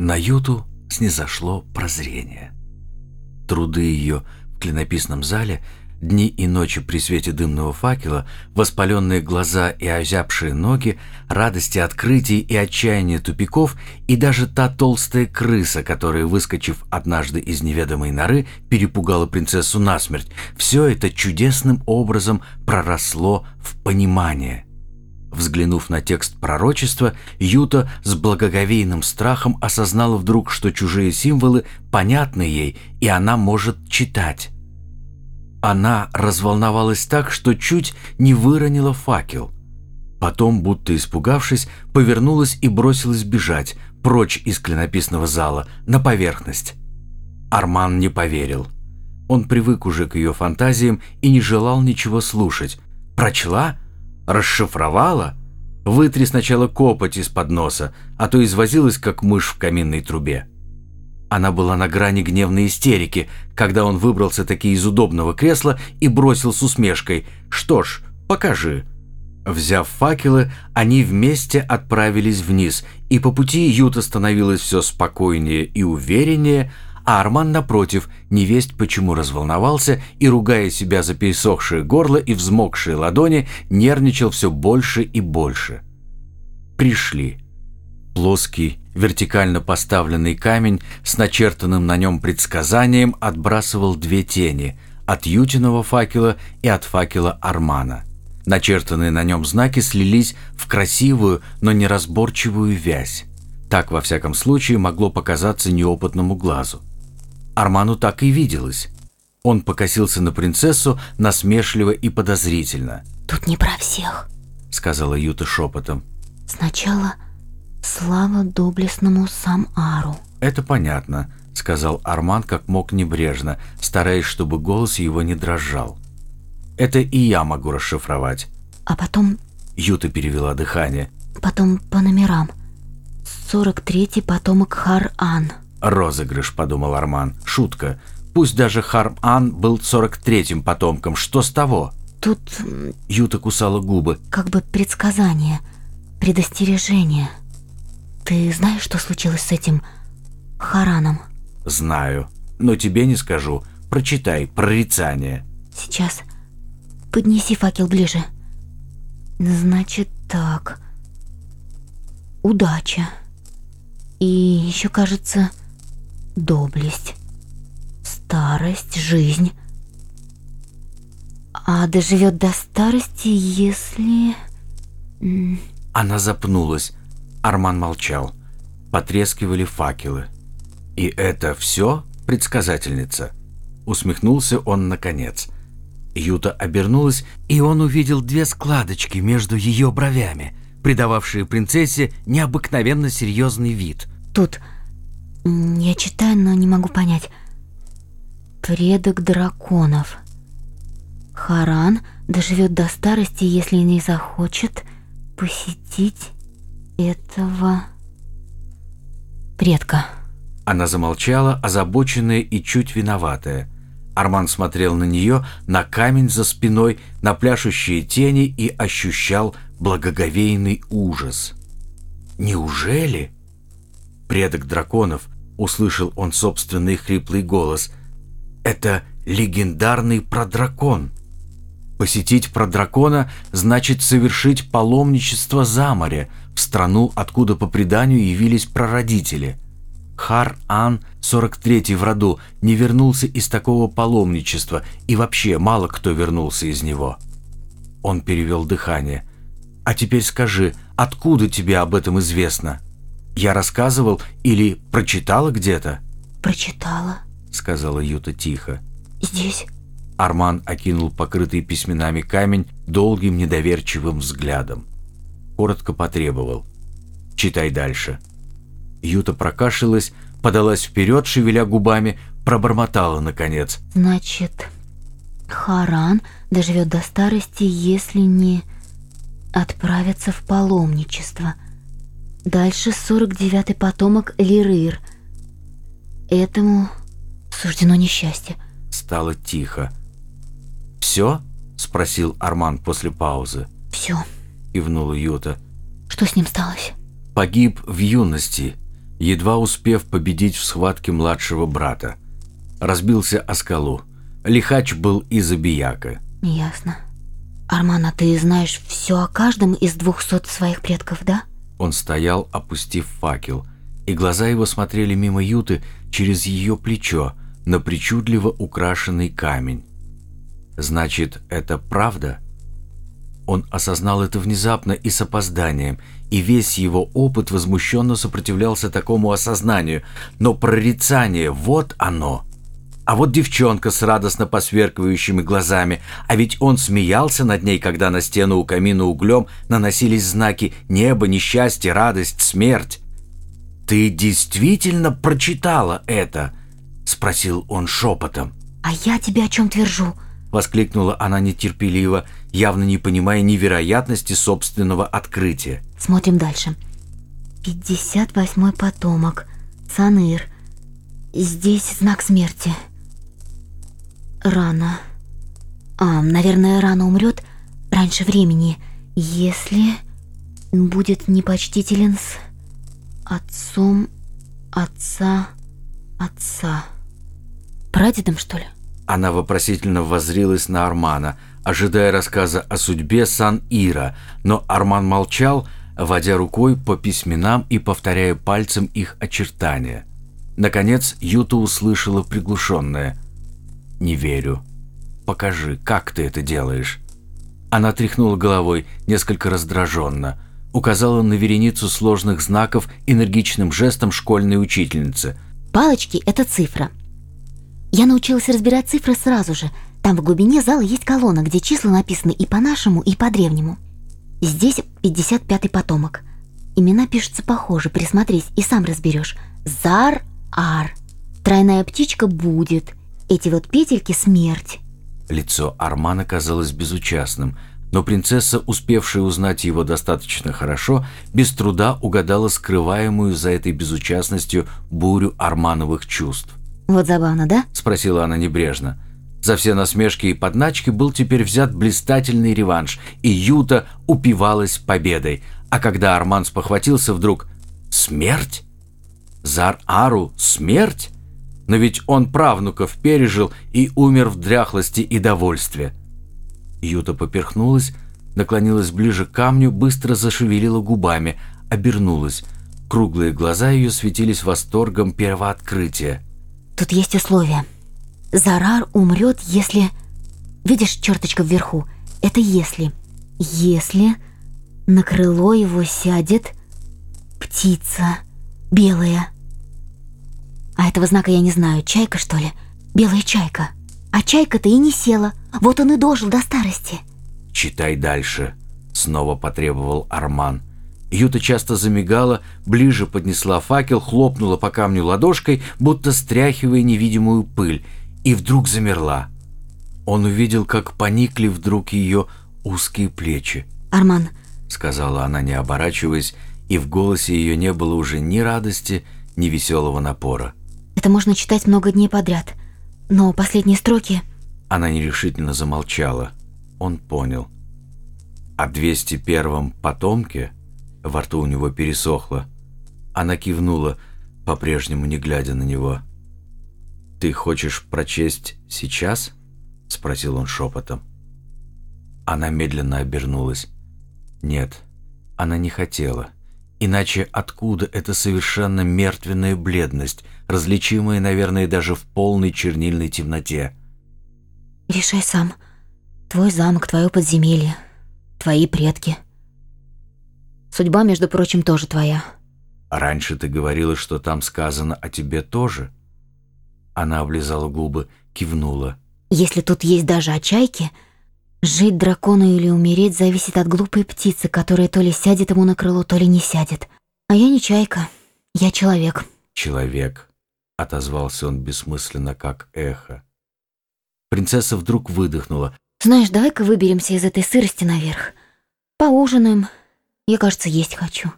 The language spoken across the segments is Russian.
На Юту снизошло прозрение. Труды ее в клинописном зале – Дни и ночи при свете дымного факела, воспаленные глаза и озябшие ноги, радости открытий и отчаяния тупиков, и даже та толстая крыса, которая, выскочив однажды из неведомой норы, перепугала принцессу насмерть, все это чудесным образом проросло в понимание. Взглянув на текст пророчества, Юта с благоговейным страхом осознала вдруг, что чужие символы понятны ей, и она может читать. Она разволновалась так, что чуть не выронила факел. Потом, будто испугавшись, повернулась и бросилась бежать, прочь из клинописного зала, на поверхность. Арман не поверил. Он привык уже к ее фантазиям и не желал ничего слушать. Прочла? Расшифровала? Вытри сначала копоть из-под носа, а то извозилась, как мышь в каминной трубе. Она была на грани гневной истерики, когда он выбрался таки из удобного кресла и бросил с усмешкой «Что ж, покажи». Взяв факелы, они вместе отправились вниз, и по пути Юта становилась все спокойнее и увереннее, а Арман, напротив, невесть почему разволновался и, ругая себя за пересохшее горло и взмокшие ладони, нервничал все больше и больше. Пришли. Плоский, вертикально поставленный камень с начертанным на нем предсказанием отбрасывал две тени – от Ютиного факела и от факела Армана. Начертанные на нем знаки слились в красивую, но неразборчивую вязь. Так, во всяком случае, могло показаться неопытному глазу. Арману так и виделось. Он покосился на принцессу насмешливо и подозрительно. «Тут не про всех», — сказала Юта шепотом. «Сначала Слава доблестному Сам-Ару. Это понятно, сказал Арман как мог небрежно, стараясь, чтобы голос его не дрожал. Это и я могу расшифровать. А потом... Юта перевела дыхание. Потом по номерам. 43-й потомок Хар-Ан. Розыгрыш, подумал Арман. Шутка. Пусть даже Хар-Ан был 43-м потомком. Что с того? Тут... Юта кусала губы. Как бы предсказание, предостережение. Ты знаешь, что случилось с этим Хараном? Знаю, но тебе не скажу. Прочитай прорицание. Сейчас. Поднеси факел ближе. Значит так. Удача. И еще, кажется, доблесть. Старость, жизнь. А доживет до старости, если... Она запнулась. Арман молчал. Потрескивали факелы. «И это все, предсказательница?» Усмехнулся он наконец. Юта обернулась, и он увидел две складочки между ее бровями, придававшие принцессе необыкновенно серьезный вид. «Тут я читаю, но не могу понять. Предок драконов. Харан доживет до старости, если не захочет посетить этого предка. Она замолчала, озабоченная и чуть виноватая. Арман смотрел на нее, на камень за спиной, на пляшущие тени и ощущал благоговейный ужас. «Неужели?» «Предок драконов», — услышал он собственный хриплый голос. «Это легендарный продракон». Посетить продракона значит совершить паломничество за море, в страну, откуда по преданию явились прародители. Хар-Ан, 43-й в роду, не вернулся из такого паломничества, и вообще мало кто вернулся из него. Он перевел дыхание. «А теперь скажи, откуда тебе об этом известно? Я рассказывал или прочитала где-то?» «Прочитала», — сказала Юта тихо. «Здесь». Арман окинул покрытый письменами камень долгим недоверчивым взглядом коротко потребовал. «Читай дальше». Юта прокашлялась, подалась вперед, шевеля губами, пробормотала, наконец. «Значит, Харан доживет до старости, если не отправится в паломничество. Дальше 49-й потомок Лирыр. Этому суждено несчастье». Стало тихо. «Все?» — спросил Арман после паузы. «Все». — кивнула Юта. «Что с ним сталось?» «Погиб в юности. едва успев победить в схватке младшего брата. Разбился о скалу. Лихач был из Абияка. Ясно. Арман, а ты знаешь все о каждом из двухсот своих предков, да? Он стоял, опустив факел, и глаза его смотрели мимо Юты через ее плечо на причудливо украшенный камень. Значит, это правда? Он осознал это внезапно и с опозданием, и весь его опыт возмущенно сопротивлялся такому осознанию. Но прорицание, вот оно. А вот девчонка с радостно посверкивающими глазами, а ведь он смеялся над ней, когда на стену у камина углем наносились знаки «небо», «несчастье», «радость», «смерть». «Ты действительно прочитала это?» — спросил он шепотом. А я тебе о чем твержу? — воскликнула она нетерпеливо, явно не понимая невероятности собственного открытия. Смотрим дальше. 58-й потомок. Саныр. Здесь знак смерти. Рано. А, наверное, рано умрет раньше времени, если будет непочтителен с отцом отца отца. Прадедом, что ли? Она вопросительно воззрилась на Армана, ожидая рассказа о судьбе Сан-Ира, но Арман молчал, водя рукой по письменам и повторяя пальцем их очертания. Наконец Юта услышала приглушенное «Не верю. Покажи, как ты это делаешь». Она тряхнула головой, несколько раздраженно, указала на вереницу сложных знаков энергичным жестом школьной учительницы. Палочки – это цифра. Я научилась разбирать цифры сразу же. Там в глубине зала есть колонна, где числа написаны и по-нашему, и по-древнему. Здесь 55-й потомок. Имена пишутся похоже, присмотрись и сам разберешь. Зар-ар. Тройная птичка будет. Эти вот петельки – смерть. Лицо Армана казалось безучастным, но принцесса, успевшая узнать его достаточно хорошо, без труда угадала скрываемую за этой безучастностью бурю Армановых чувств. Вот забавно, да? Спросила она небрежно. За все насмешки и подначки был теперь взят блистательный реванш, и Юта упивалась победой. А когда Арман спохватился вдруг «Смерть? Зар-Ару смерть?» Но ведь он правнуков пережил и умер в дряхлости и довольстве. Юта поперхнулась, наклонилась ближе к камню, быстро зашевелила губами, обернулась. Круглые глаза ее светились восторгом первооткрытия. Тут есть условия. Зарар умрет, если... Видишь черточка вверху? Это если. Если на крыло его сядет птица белая. А этого знака я не знаю. Чайка, что ли? Белая чайка. А чайка-то и не села. Вот он и дожил до старости. «Читай дальше», — снова потребовал Арман. Юта часто замигала, ближе поднесла факел, хлопнула по камню ладошкой, будто стряхивая невидимую пыль, и вдруг замерла. Он увидел, как поникли вдруг ее узкие плечи. «Арман», — сказала она, не оборачиваясь, и в голосе ее не было уже ни радости, ни веселого напора. «Это можно читать много дней подряд, но последние строки...» Она нерешительно замолчала. Он понял. О 201-м потомке во рту у него пересохло. Она кивнула, по-прежнему не глядя на него. «Ты хочешь прочесть сейчас?» — спросил он шепотом. Она медленно обернулась. Нет, она не хотела. Иначе откуда эта совершенно мертвенная бледность, различимая, наверное, даже в полной чернильной темноте? «Решай сам. Твой замок, твое подземелье, твои предки». Судьба, между прочим, тоже твоя. Раньше ты говорила, что там сказано о тебе тоже. Она облизала губы, кивнула. Если тут есть даже о чайке, жить дракону или умереть зависит от глупой птицы, которая то ли сядет ему на крыло, то ли не сядет. А я не чайка, я человек. Человек, отозвался он бессмысленно, как эхо. Принцесса вдруг выдохнула. Знаешь, давай-ка выберемся из этой сырости наверх. Поужинаем, я, кажется, есть хочу.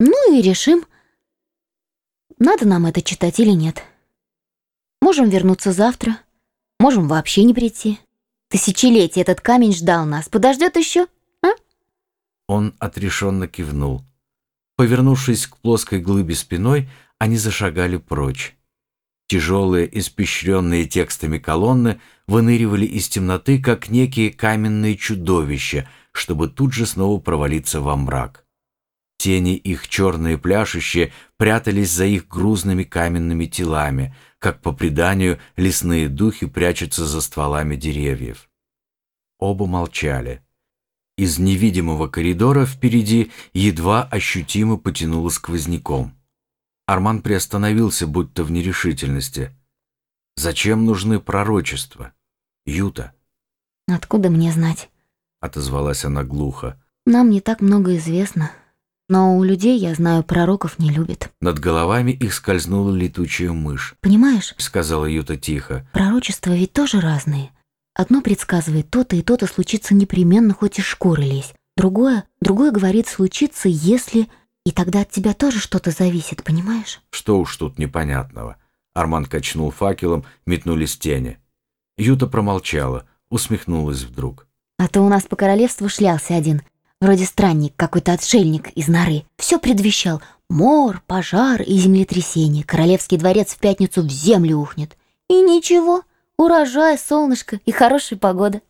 Ну и решим, надо нам это читать или нет. Можем вернуться завтра, можем вообще не прийти. Тысячелетие этот камень ждал нас. Подождет еще, а? Он отрешенно кивнул. Повернувшись к плоской глыбе спиной, они зашагали прочь. Тяжелые, испещренные текстами колонны выныривали из темноты, как некие каменные чудовища, чтобы тут же снова провалиться во мрак. Тени их черные пляшущие прятались за их грузными каменными телами, как по преданию лесные духи прячутся за стволами деревьев. Оба молчали. Из невидимого коридора впереди едва ощутимо потянуло сквозняком. Арман приостановился, будто в нерешительности. «Зачем нужны пророчества? Юта?» «Откуда мне знать?» — отозвалась она глухо. «Нам не так много известно. Но у людей, я знаю, пророков не любят». Над головами их скользнула летучая мышь. «Понимаешь?» — сказала Юта тихо. «Пророчества ведь тоже разные. Одно предсказывает то-то и то-то случится непременно, хоть из шкуры лезь. Другое, другое говорит случится, если... И тогда от тебя тоже что-то зависит, понимаешь? Что уж тут непонятного. Арман качнул факелом, метнулись тени. Юта промолчала, усмехнулась вдруг. А то у нас по королевству шлялся один, вроде странник, какой-то отшельник из норы. Все предвещал. Мор, пожар и землетрясение. Королевский дворец в пятницу в землю ухнет. И ничего, урожай, солнышко и хорошая погода.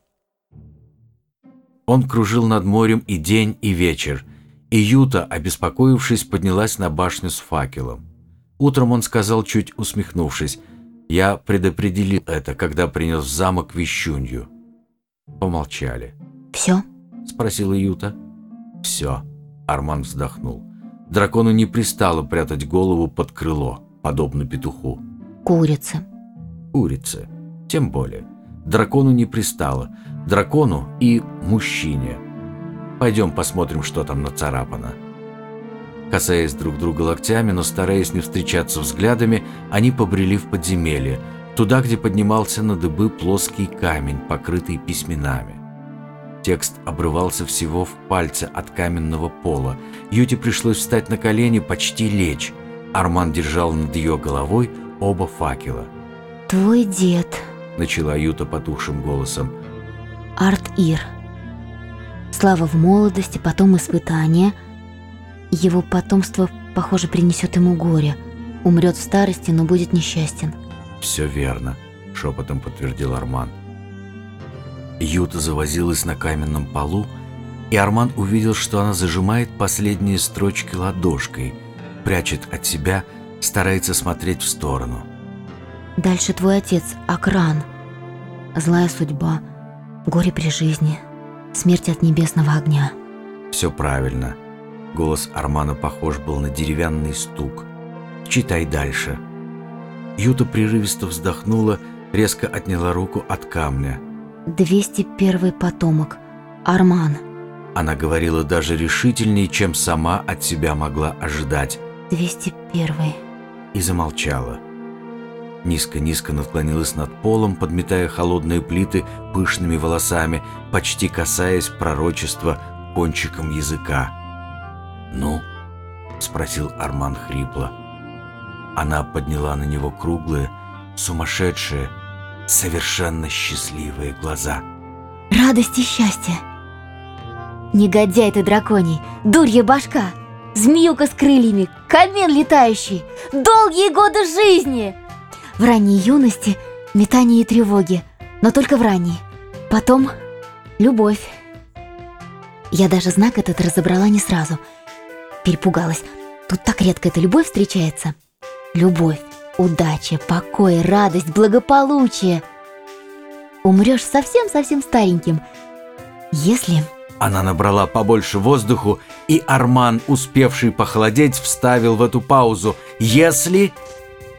Он кружил над морем и день, и вечер, и Юта, обеспокоившись, поднялась на башню с факелом. Утром он сказал, чуть усмехнувшись, «Я предопределил это, когда принес в замок вещунью». Помолчали. «Все?» – спросила Юта. «Все», – Арман вздохнул. Дракону не пристало прятать голову под крыло, подобно петуху. «Курицы». «Курицы. Тем более. Дракону не пристало. Дракону и мужчине. Пойдем посмотрим, что там нацарапано». Касаясь друг друга локтями, но стараясь не встречаться взглядами, они побрели в подземелье, туда, где поднимался на дыбы плоский камень, покрытый письменами. Текст обрывался всего в пальце от каменного пола. Юте пришлось встать на колени, почти лечь. Арман держал над ее головой оба факела. «Твой дед», — начала Юта потухшим голосом. «Арт-Ир. Слава в молодости, потом испытания. Его потомство, похоже, принесет ему горе. Умрет в старости, но будет несчастен». «Все верно», — шепотом подтвердил Арман. Юта завозилась на каменном полу, и Арман увидел, что она зажимает последние строчки ладошкой, прячет от себя, старается смотреть в сторону. «Дальше твой отец, Акран. Злая судьба, горе при жизни, смерть от небесного огня». «Все правильно». Голос Армана похож был на деревянный стук. «Читай дальше». Юта прерывисто вздохнула, резко отняла руку от камня – 201 потомок. Арман. Она говорила даже решительнее, чем сама от себя могла ожидать. 201. И замолчала. Низко-низко наклонилась над полом, подметая холодные плиты пышными волосами, почти касаясь пророчества кончиком языка. «Ну?» – спросил Арман хрипло. Она подняла на него круглые, сумасшедшие, совершенно счастливые глаза. Радость и счастье. Негодяй ты драконий, дурья башка, змеюка с крыльями, камин летающий, долгие годы жизни. В ранней юности метание и тревоги, но только в ранней. Потом любовь. Я даже знак этот разобрала не сразу. Перепугалась. Тут так редко эта любовь встречается. Любовь. Удача, покой, радость, благополучие. Умрешь совсем-совсем стареньким. Если... Она набрала побольше воздуху, и Арман, успевший похолодеть, вставил в эту паузу. «Если...»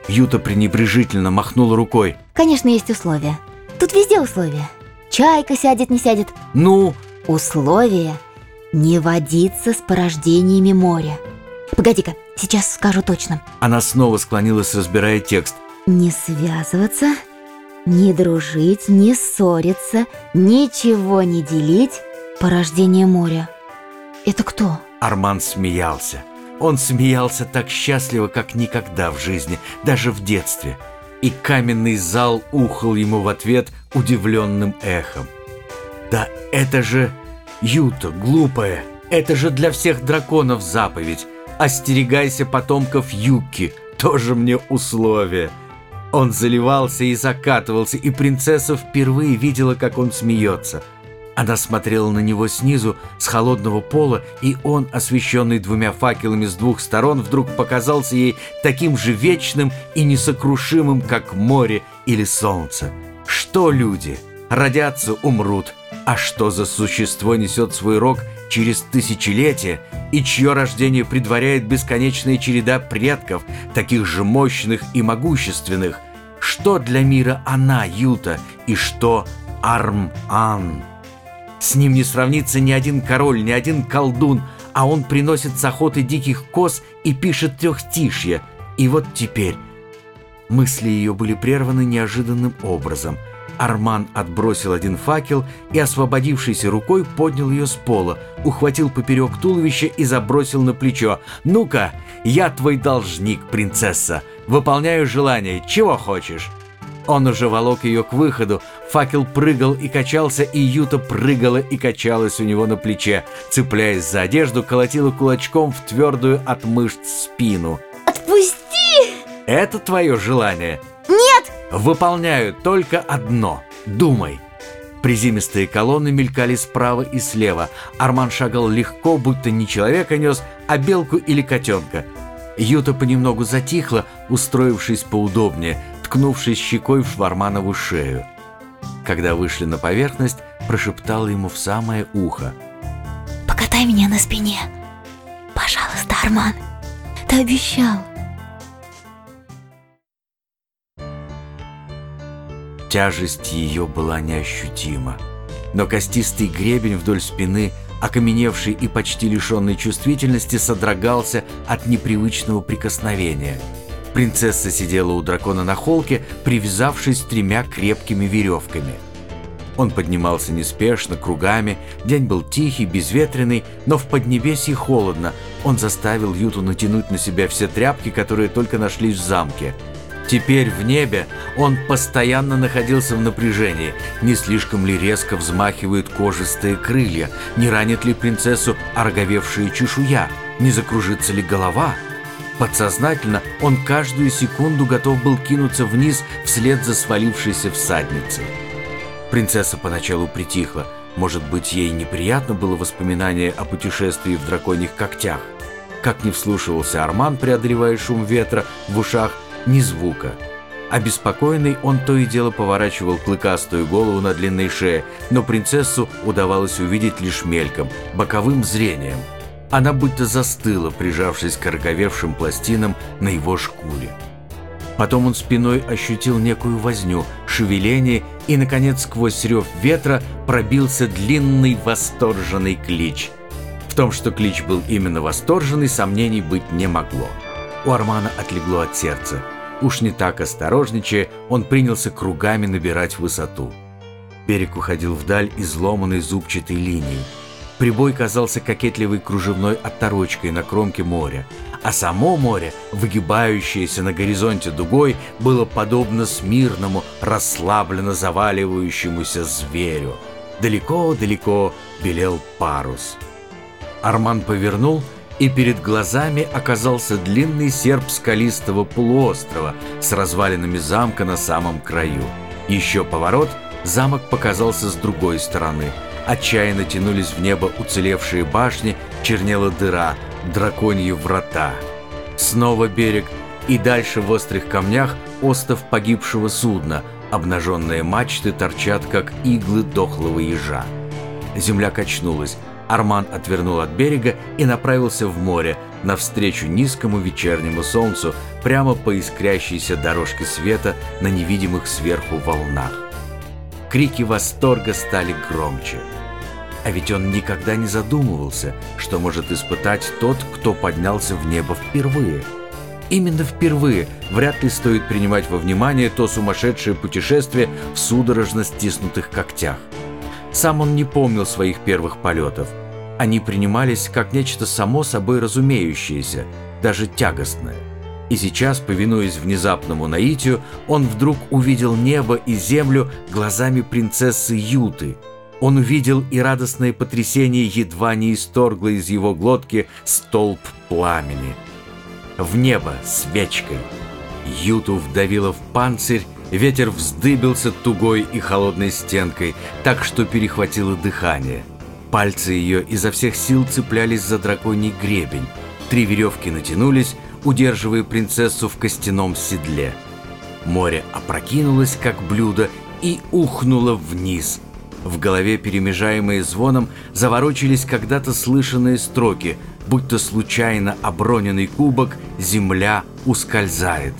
Юта пренебрежительно махнула рукой. «Конечно, есть условия. Тут везде условия. Чайка сядет, не сядет. Ну?» «Условия не водиться с порождениями моря. Погоди-ка, сейчас скажу точно. Она снова склонилась, разбирая текст. Не связываться, не дружить, не ссориться, ничего не делить. Порождение моря. Это кто? Арман смеялся. Он смеялся так счастливо, как никогда в жизни, даже в детстве. И каменный зал ухал ему в ответ удивленным эхом. «Да это же Юта, глупая! Это же для всех драконов заповедь! Остерегайся потомков Юки, тоже мне условие. Он заливался и закатывался, и принцесса впервые видела, как он смеется. Она смотрела на него снизу, с холодного пола, и он, освещенный двумя факелами с двух сторон, вдруг показался ей таким же вечным и несокрушимым, как море или солнце. Что люди? Родятся, умрут. А что за существо несет свой рог через тысячелетия и чье рождение предваряет бесконечная череда предков, таких же мощных и могущественных? Что для мира она, Юта, и что Арм-Ан? С ним не сравнится ни один король, ни один колдун, а он приносит с охоты диких коз и пишет трехстишья. И вот теперь... Мысли ее были прерваны неожиданным образом – Арман отбросил один факел и, освободившейся рукой, поднял ее с пола, ухватил поперек туловища и забросил на плечо. «Ну-ка, я твой должник, принцесса. Выполняю желание. Чего хочешь?» Он уже волок ее к выходу. Факел прыгал и качался, и Юта прыгала и качалась у него на плече. Цепляясь за одежду, колотила кулачком в твердую от мышц спину. «Отпусти!» «Это твое желание?» Выполняю только одно. Думай. Приземистые колонны мелькали справа и слева. Арман шагал легко, будто не человека нес, а белку или котенка. Юта понемногу затихла, устроившись поудобнее, ткнувшись щекой в Шварманову шею. Когда вышли на поверхность, прошептала ему в самое ухо. «Покатай меня на спине. Пожалуйста, Арман. Ты обещал». Тяжесть ее была неощутима. Но костистый гребень вдоль спины, окаменевший и почти лишенный чувствительности, содрогался от непривычного прикосновения. Принцесса сидела у дракона на холке, привязавшись тремя крепкими веревками. Он поднимался неспешно, кругами. День был тихий, безветренный, но в Поднебесье холодно. Он заставил Юту натянуть на себя все тряпки, которые только нашлись в замке – Теперь в небе он постоянно находился в напряжении. Не слишком ли резко взмахивают кожистые крылья? Не ранит ли принцессу ороговевшая чешуя? Не закружится ли голова? Подсознательно он каждую секунду готов был кинуться вниз вслед за свалившейся всадницей. Принцесса поначалу притихла. Может быть, ей неприятно было воспоминание о путешествии в драконьих когтях. Как не вслушивался Арман, преодолевая шум ветра в ушах, ни звука. Обеспокоенный он то и дело поворачивал клыкастую голову на длинной шее, но принцессу удавалось увидеть лишь мельком, боковым зрением. Она будто застыла, прижавшись к роговевшим пластинам на его шкуре. Потом он спиной ощутил некую возню, шевеление, и, наконец, сквозь рев ветра пробился длинный восторженный клич. В том, что клич был именно восторженный, сомнений быть не могло. У Армана отлегло от сердца – Уж не так осторожничая, он принялся кругами набирать высоту. Берег уходил вдаль изломанной зубчатой линией. Прибой казался кокетливой кружевной отторочкой на кромке моря, а само море, выгибающееся на горизонте дугой, было подобно смирному, расслабленно заваливающемуся зверю. Далеко-далеко белел парус. Арман повернул — и перед глазами оказался длинный серп скалистого полуострова с развалинами замка на самом краю. Еще поворот, замок показался с другой стороны. Отчаянно тянулись в небо уцелевшие башни, чернела дыра, драконьи врата. Снова берег, и дальше в острых камнях остов погибшего судна, обнаженные мачты торчат, как иглы дохлого ежа. Земля качнулась, Арман отвернул от берега и направился в море, навстречу низкому вечернему солнцу, прямо по искрящейся дорожке света на невидимых сверху волнах. Крики восторга стали громче. А ведь он никогда не задумывался, что может испытать тот, кто поднялся в небо впервые. Именно впервые вряд ли стоит принимать во внимание то сумасшедшее путешествие в судорожно стиснутых когтях. Сам он не помнил своих первых полетов. Они принимались как нечто само собой разумеющееся, даже тягостное. И сейчас, повинуясь внезапному наитию, он вдруг увидел небо и землю глазами принцессы Юты. Он увидел и радостное потрясение едва не исторгло из его глотки столб пламени. В небо свечкой. Юту вдавило в панцирь, ветер вздыбился тугой и холодной стенкой, так что перехватило дыхание. Пальцы ее изо всех сил цеплялись за драконий гребень. Три веревки натянулись, удерживая принцессу в костяном седле. Море опрокинулось, как блюдо, и ухнуло вниз. В голове, перемежаемые звоном, заворочились когда-то слышанные строки, будто случайно оброненный кубок «Земля ускользает».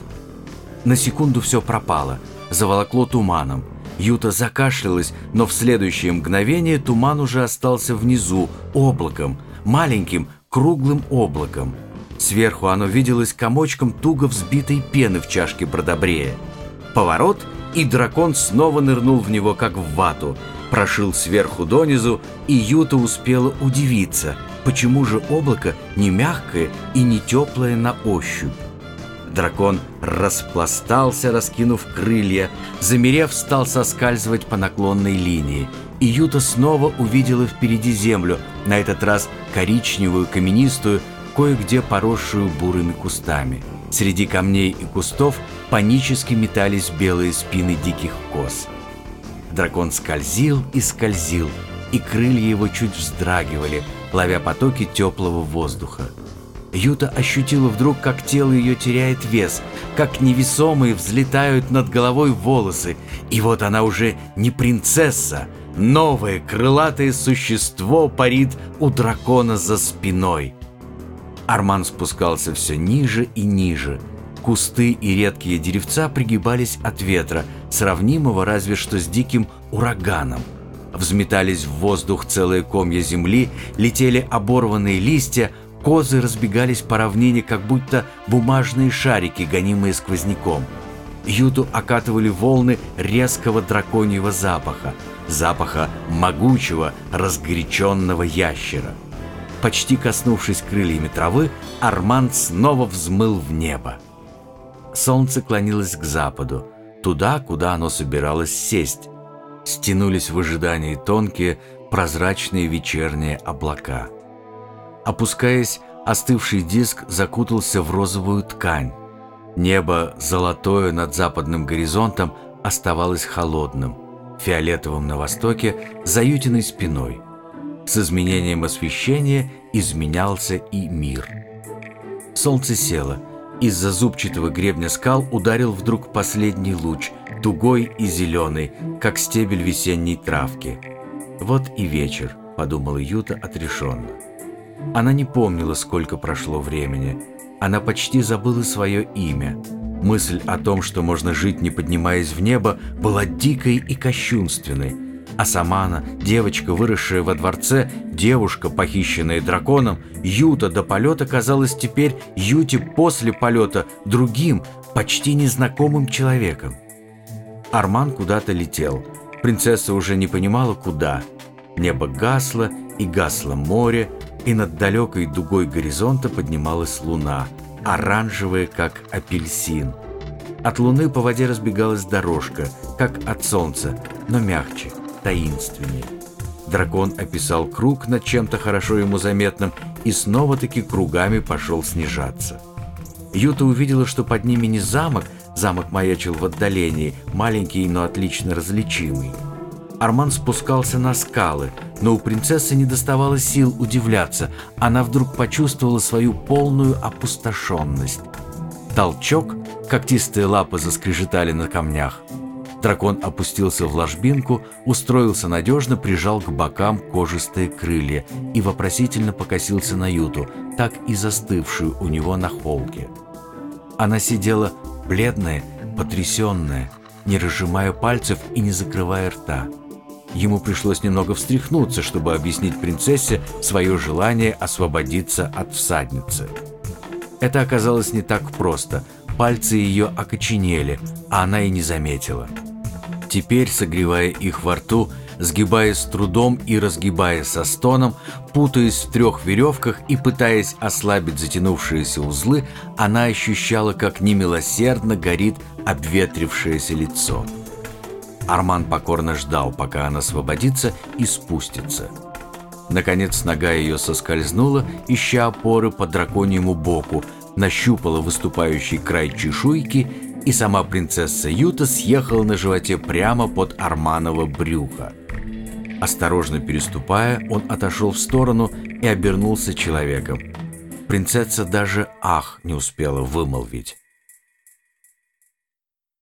На секунду все пропало, заволокло туманом. Юта закашлялась, но в следующее мгновение туман уже остался внизу, облаком, маленьким, круглым облаком. Сверху оно виделось комочком туго взбитой пены в чашке бродобрея. Поворот, и дракон снова нырнул в него, как в вату, прошил сверху донизу, и Юта успела удивиться, почему же облако не мягкое и не теплое на ощупь. Дракон распластался, раскинув крылья, замерев, стал соскальзывать по наклонной линии. И Юта снова увидела впереди землю, на этот раз коричневую, каменистую, кое-где поросшую бурыми кустами. Среди камней и кустов панически метались белые спины диких коз. Дракон скользил и скользил, и крылья его чуть вздрагивали, ловя потоки теплого воздуха. Юта ощутила вдруг, как тело ее теряет вес, как невесомые взлетают над головой волосы, и вот она уже не принцесса, новое крылатое существо парит у дракона за спиной. Арман спускался все ниже и ниже. Кусты и редкие деревца пригибались от ветра, сравнимого разве что с диким ураганом. Взметались в воздух целые комья земли, летели оборванные листья, Козы разбегались по равнине, как будто бумажные шарики, гонимые сквозняком. Юту окатывали волны резкого драконьего запаха, запаха могучего, разгоряченного ящера. Почти коснувшись крыльями травы, Арманд снова взмыл в небо. Солнце клонилось к западу, туда, куда оно собиралось сесть. Стянулись в ожидании тонкие, прозрачные вечерние облака – Опускаясь, остывший диск закутался в розовую ткань. Небо, золотое над западным горизонтом, оставалось холодным, фиолетовым на востоке, заютиной спиной. С изменением освещения изменялся и мир. Солнце село. Из-за зубчатого гребня скал ударил вдруг последний луч, тугой и зеленый, как стебель весенней травки. «Вот и вечер», — подумала Юта отрешенно. Она не помнила, сколько прошло времени. Она почти забыла свое имя. Мысль о том, что можно жить, не поднимаясь в небо, была дикой и кощунственной. А сама она, девочка, выросшая во дворце, девушка, похищенная драконом, Юта до полета казалась теперь Юте после полета другим, почти незнакомым человеком. Арман куда-то летел. Принцесса уже не понимала, куда. Небо гасло, и гасло море, и над далекой дугой горизонта поднималась луна, оранжевая, как апельсин. От луны по воде разбегалась дорожка, как от солнца, но мягче, таинственнее. Дракон описал круг над чем-то хорошо ему заметным и снова-таки кругами пошел снижаться. Юта увидела, что под ними не замок, замок маячил в отдалении, маленький, но отлично различимый. Арман спускался на скалы, но у принцессы не доставало сил удивляться. Она вдруг почувствовала свою полную опустошенность. Толчок, когтистые лапы заскрежетали на камнях. Дракон опустился в ложбинку, устроился надежно, прижал к бокам кожистые крылья и вопросительно покосился на Юту, так и застывшую у него на холке. Она сидела бледная, потрясенная, не разжимая пальцев и не закрывая рта. Ему пришлось немного встряхнуться, чтобы объяснить принцессе свое желание освободиться от всадницы. Это оказалось не так просто. Пальцы ее окоченели, а она и не заметила. Теперь, согревая их во рту, сгибаясь с трудом и разгибаясь со стоном, путаясь в трех веревках и пытаясь ослабить затянувшиеся узлы, она ощущала, как немилосердно горит обветрившееся лицо. Арман покорно ждал, пока она освободится и спустится. Наконец нога ее соскользнула, ища опоры по драконьему боку, нащупала выступающий край чешуйки, и сама принцесса Юта съехала на животе прямо под Арманова брюхо. Осторожно переступая, он отошел в сторону и обернулся человеком. Принцесса даже «ах» не успела вымолвить.